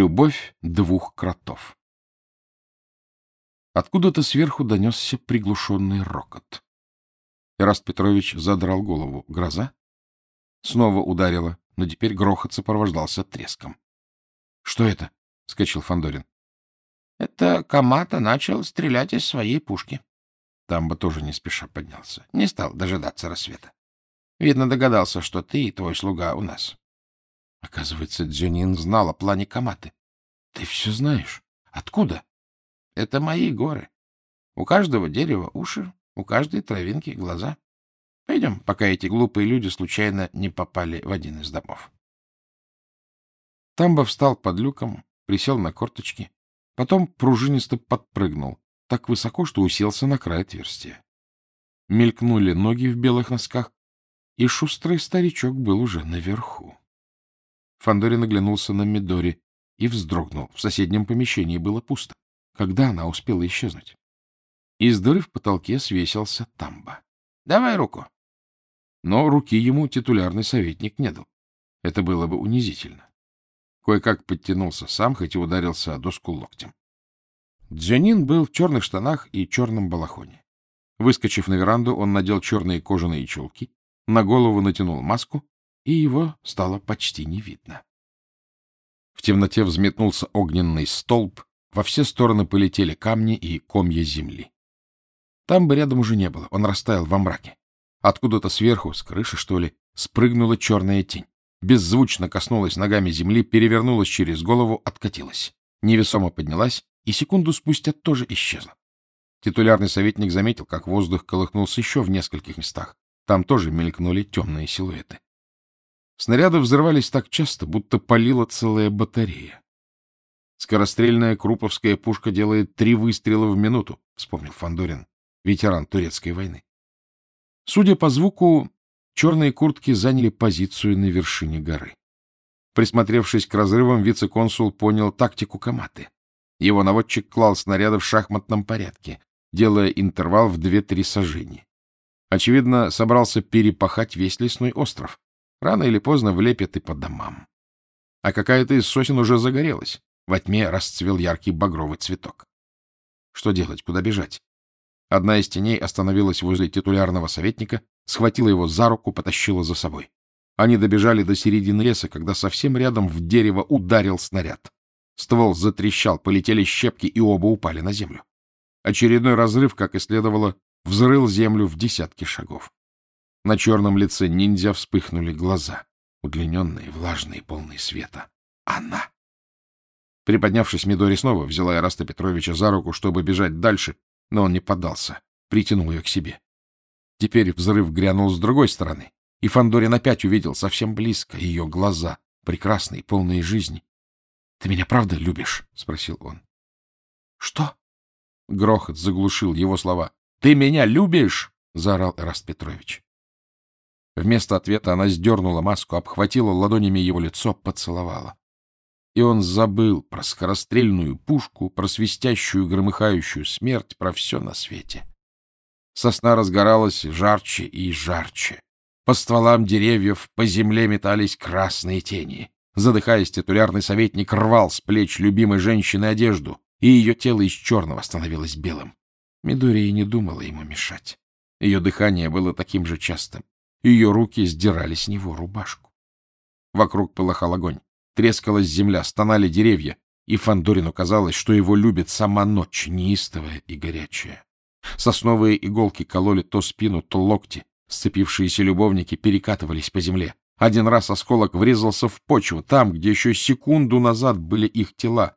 Любовь двух кротов. Откуда-то сверху донесся приглушенный рокот. Эраст Петрович задрал голову. Гроза? Снова ударила, но теперь грохот сопровождался треском. — Что это? — скачал Фандорин. Это Камата начал стрелять из своей пушки. Тамба тоже не спеша поднялся. Не стал дожидаться рассвета. Видно, догадался, что ты и твой слуга у нас. Оказывается, Дзюнин знал о плане Каматы. Ты все знаешь. Откуда? Это мои горы. У каждого дерева уши, у каждой травинки глаза. Пойдем, пока эти глупые люди случайно не попали в один из домов. Тамба встал под люком, присел на корточки, потом пружинисто подпрыгнул, так высоко, что уселся на край отверстия. Мелькнули ноги в белых носках, и шустрый старичок был уже наверху. Фандорин оглянулся на Мидори и вздрогнул. В соседнем помещении было пусто. Когда она успела исчезнуть? Из дыры в потолке свесился тамба. — Давай руку. Но руки ему титулярный советник не дал. Это было бы унизительно. Кое-как подтянулся сам, хоть и ударился о доску локтем. Дзюнин был в черных штанах и черном балахоне. Выскочив на веранду, он надел черные кожаные чулки, на голову натянул маску, и его стало почти не видно. В темноте взметнулся огненный столб, во все стороны полетели камни и комья земли. Там бы рядом уже не было, он растаял во мраке. Откуда-то сверху, с крыши, что ли, спрыгнула черная тень. Беззвучно коснулась ногами земли, перевернулась через голову, откатилась. Невесомо поднялась и секунду спустя тоже исчезла. Титулярный советник заметил, как воздух колыхнулся еще в нескольких местах. Там тоже мелькнули темные силуэты. Снаряды взрывались так часто, будто палила целая батарея. Скорострельная круповская пушка делает три выстрела в минуту, вспомнил Фандорин, ветеран турецкой войны. Судя по звуку, черные куртки заняли позицию на вершине горы. Присмотревшись к разрывам, вице-консул понял тактику Каматы. Его наводчик клал снаряды в шахматном порядке, делая интервал в две-три сажения. Очевидно, собрался перепахать весь лесной остров, Рано или поздно влепят и по домам. А какая-то из сосен уже загорелась. Во тьме расцвел яркий багровый цветок. Что делать? Куда бежать? Одна из теней остановилась возле титулярного советника, схватила его за руку, потащила за собой. Они добежали до середины леса, когда совсем рядом в дерево ударил снаряд. Ствол затрещал, полетели щепки, и оба упали на землю. Очередной разрыв, как и следовало, взрыл землю в десятки шагов. На черном лице ниндзя вспыхнули глаза, удлиненные, влажные, полные света. Она! Приподнявшись, Мидори снова взяла Ираста Петровича за руку, чтобы бежать дальше, но он не поддался, притянул ее к себе. Теперь взрыв грянул с другой стороны, и Фандорин опять увидел совсем близко ее глаза, прекрасные, полные жизни. — Ты меня правда любишь? — спросил он. — Что? Грохот заглушил его слова. — Ты меня любишь? — заорал Эраст Петрович. Вместо ответа она сдернула маску, обхватила ладонями его лицо, поцеловала. И он забыл про скорострельную пушку, про свистящую, громыхающую смерть, про все на свете. Сосна разгоралась жарче и жарче. По стволам деревьев по земле метались красные тени. Задыхаясь, титулярный советник рвал с плеч любимой женщины одежду, и ее тело из черного становилось белым. Мидория не думала ему мешать. Ее дыхание было таким же частым. Ее руки сдирали с него рубашку. Вокруг полыхал огонь. Трескалась земля, стонали деревья, и Фандорину казалось, что его любит сама ночь, неистовая и горячая. Сосновые иголки кололи то спину, то локти. Сцепившиеся любовники перекатывались по земле. Один раз осколок врезался в почву, там, где еще секунду назад были их тела.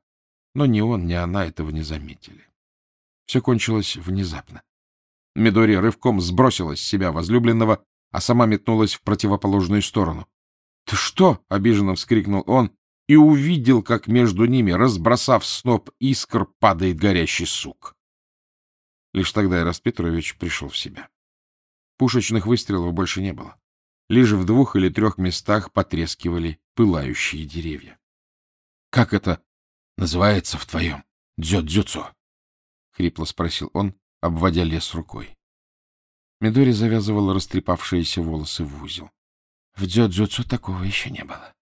Но ни он, ни она этого не заметили. Все кончилось внезапно. Мидори рывком сбросила с себя возлюбленного а сама метнулась в противоположную сторону. — Ты что? — обиженно вскрикнул он и увидел, как между ними, разбросав сноп искр, падает горящий сук. Лишь тогда Ирас Петрович пришел в себя. Пушечных выстрелов больше не было. Лишь в двух или трех местах потрескивали пылающие деревья. — Как это называется в твоем дзё-дзюцу? — хрипло спросил он, обводя лес рукой. Мидори завязывала растрепавшиеся волосы в узел. В дзёдзюцу такого еще не было.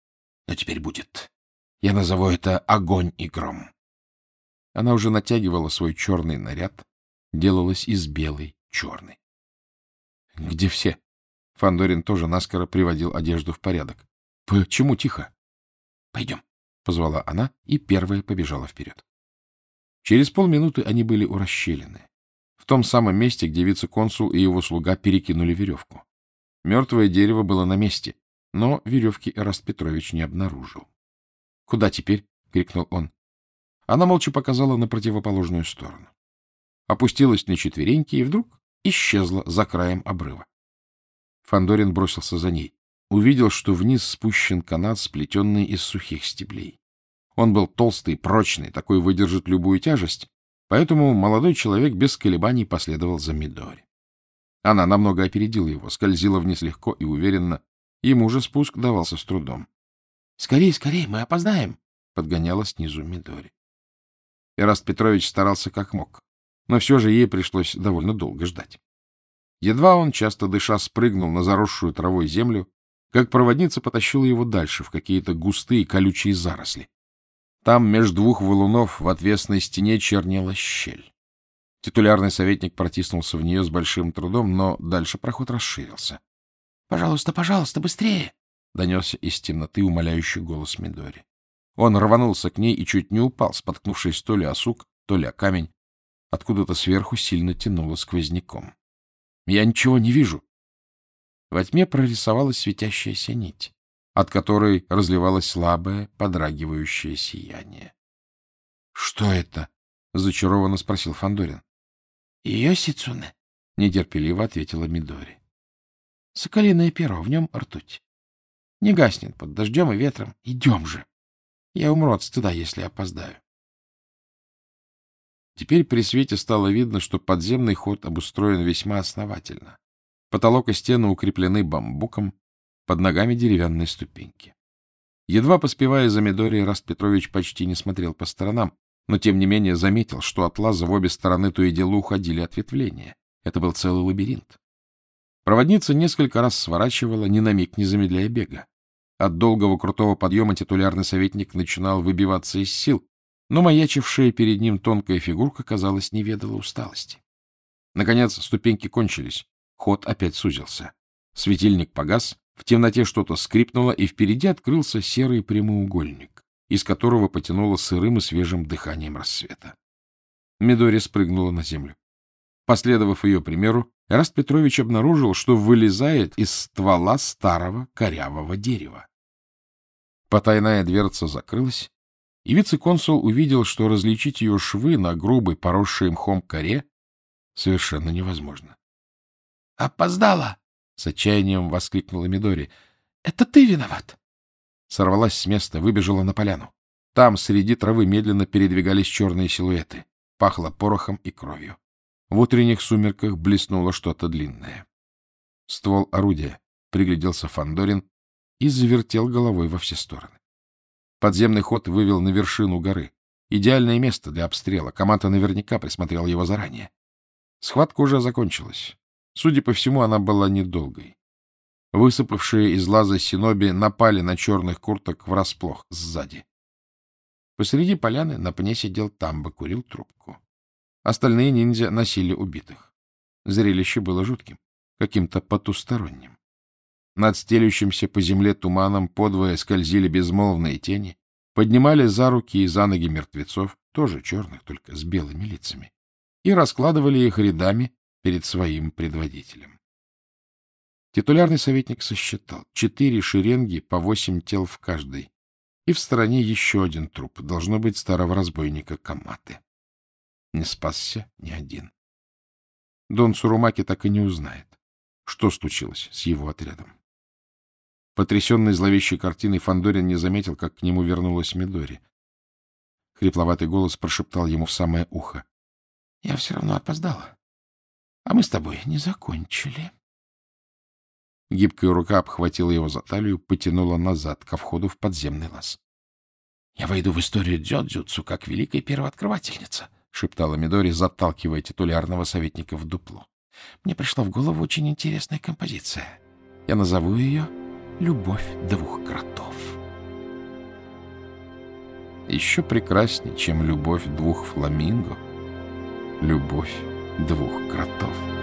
Но теперь будет. Я назову это огонь и гром. Она уже натягивала свой черный наряд, делалась из белой черной. — Где все? Фандорин тоже наскоро приводил одежду в порядок. — Почему тихо? — Пойдем, — позвала она и первая побежала вперед. Через полминуты они были у расщелины, в том самом месте, где вице-консул и его слуга перекинули веревку. Мертвое дерево было на месте, но веревки Эраст Петрович не обнаружил. — Куда теперь? — крикнул он. Она молча показала на противоположную сторону. Опустилась на четвереньки и вдруг исчезла за краем обрыва. Фандорин бросился за ней. Увидел, что вниз спущен канат, сплетенный из сухих стеблей. Он был толстый, прочный, такой выдержит любую тяжесть, поэтому молодой человек без колебаний последовал за Мидори. Она намного опередила его, скользила вниз легко и уверенно. Ему же спуск давался с трудом. — Скорей, скорей, мы опоздаем! — подгоняла снизу Мидори. Эраст Петрович старался как мог, но все же ей пришлось довольно долго ждать. Едва он, часто дыша, спрыгнул на заросшую травой землю, как проводница потащила его дальше, в какие-то густые колючие заросли. Там, между двух валунов, в отвесной стене чернела щель. Титулярный советник протиснулся в нее с большим трудом, но дальше проход расширился. — Пожалуйста, пожалуйста, быстрее! — донесся из темноты умоляющий голос Мидори. Он рванулся к ней и чуть не упал, споткнувшись то ли о сук, то ли о камень. Откуда-то сверху сильно тянуло сквозняком. — Я ничего не вижу. Во тьме прорисовалась светящаяся нить, от которой разливалось слабое, подрагивающее сияние. — Что это? — зачарованно спросил Фандорин. Йосицуне, — нетерпеливо ответила Мидори. — Соколиное перо, в нем ртуть. Не гаснет под дождем и ветром. Идем же. Я умру от стыда, если опоздаю. Теперь при свете стало видно, что подземный ход обустроен весьма основательно. Потолок и стены укреплены бамбуком, под ногами деревянные ступеньки. Едва поспевая за Мидори, Раст Петрович почти не смотрел по сторонам, но тем не менее заметил, что от лаза в обе стороны то и дело уходили ответвления. Это был целый лабиринт. Проводница несколько раз сворачивала, ни на миг не замедляя бега. От долгого крутого подъема титулярный советник начинал выбиваться из сил, но маячившая перед ним тонкая фигурка, казалось, не ведала усталости. Наконец ступеньки кончились, ход опять сузился. Светильник погас, в темноте что-то скрипнуло, и впереди открылся серый прямоугольник из которого потянуло сырым и свежим дыханием рассвета. Мидори спрыгнула на землю. Последовав ее примеру, Эраст Петрович обнаружил, что вылезает из ствола старого корявого дерева. Потайная дверца закрылась, и вице-консул увидел, что различить ее швы на грубой, поросшей мхом коре совершенно невозможно. — Опоздала! — с отчаянием воскликнула Мидори. — Это ты виноват! сорвалась с места, выбежала на поляну. Там среди травы медленно передвигались черные силуэты. Пахло порохом и кровью. В утренних сумерках блеснуло что-то длинное. Ствол орудия, пригляделся Фандорин и завертел головой во все стороны. Подземный ход вывел на вершину горы. Идеальное место для обстрела. Команда наверняка присмотрела его заранее. Схватка уже закончилась. Судя по всему, она была недолгой. Высыпавшие из лаза синоби напали на черных курток врасплох сзади. Посреди поляны на пне сидел Тамба, курил трубку. Остальные ниндзя носили убитых. Зрелище было жутким, каким-то потусторонним. Над стелющимся по земле туманом подвое скользили безмолвные тени, поднимали за руки и за ноги мертвецов, тоже черных, только с белыми лицами, и раскладывали их рядами перед своим предводителем. Титулярный советник сосчитал. Четыре шеренги, по восемь тел в каждой. И в стороне еще один труп. Должно быть старого разбойника Каматы. Не спасся ни один. Дон Сурумаки так и не узнает, что случилось с его отрядом. Потрясенный зловещей картиной, Фандорин не заметил, как к нему вернулась Мидори. Хрипловатый голос прошептал ему в самое ухо. — Я все равно опоздала. А мы с тобой не закончили. Гибкая рука обхватила его за талию, потянула назад, ко входу в подземный лаз. — Я войду в историю дзёдзюцу как великая первооткрывательница, — шептала Мидори, заталкивая титулярного советника в дупло. — Мне пришла в голову очень интересная композиция. Я назову ее «Любовь двух кротов». еще прекраснее, чем любовь двух фламинго, любовь двух кротов.